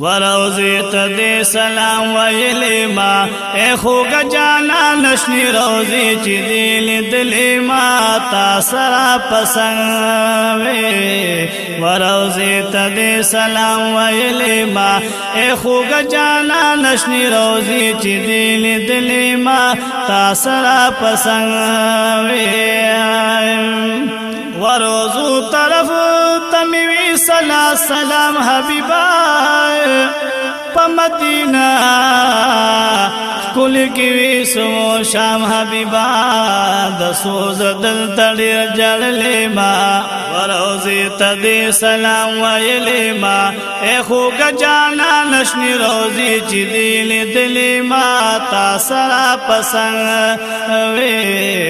وروزیت دی سلام ویلی ما اے خوگا جانا نشنی روزی چی دیل دلی ما تا سرا پسنوی وروزیت دی سلام ویلی ما اے خوگا جانا نشنی روزی چی دیل دلی ما تا سرا پسنوی صلا سلام حبیبا په مدینہ کول کې وسو شام حبیبا د سوز دل تړي جړلې ما وروزي تدې سلام ویلې ما اے خو جانا نشنی روزي چې دې لیدلې ما تا سره پسند وې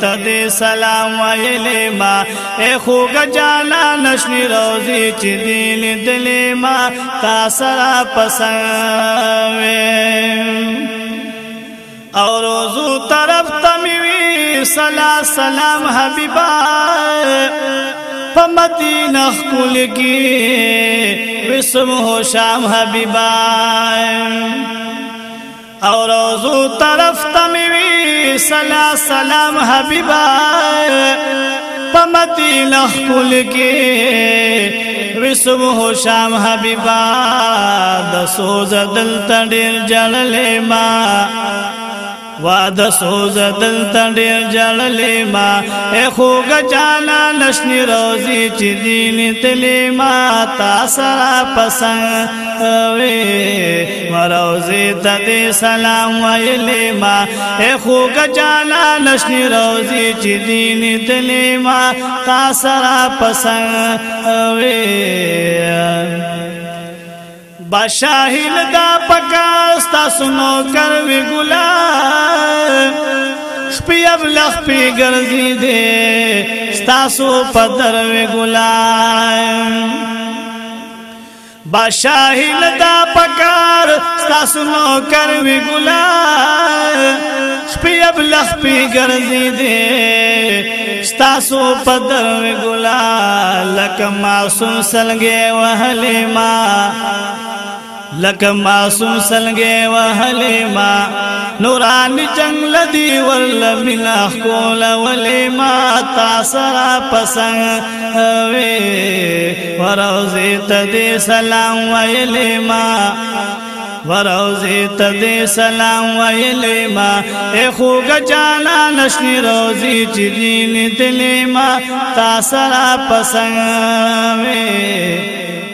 سلام تدام ما اے گ جانا نشنی روزی چیلن دلی ما تا سلا پسند او روزو طرف تمی سلا صلاح سلام ہبی بار کل کی بسم ہو شام حبیبا بار اور روزوں طرف تمی سلا سلام حبیبا پمتی لخ کل کې وسم هو شام حبیبا د سوز دل تډیر جړلې ما واده سوز دل تډیر جړلې ما اے خوګ جانا لشنی روزي چې دین تلې ما تا سره پسند وې مروزي ته سلام ویلې ما اے خوګ جانا لشنی روزي چې دین تلې ما تا سره پسند وې بادشاہ دا پکا ستا سنو کر وی ګلا اب لخ پی گردی دے ستاسو پدر وی گلائم بادشاہی لدا پکار ستاسو نوکر وی گلا شپی اب لخ پی گرزی دے ستاسو پدر وی گلا لکم معصوم سلگے وحلی ما لکه معصوم سلګې وهلې ما نورانی جنگل دی ورل ملا خول ولې ما تاسرا پسنګ وې وروزي ته سلام ویلې ما وروزی تدی سلام ویلی ما ای خوگا جانا نشنی روزی چی دین دلی ما تا سرا پسنگ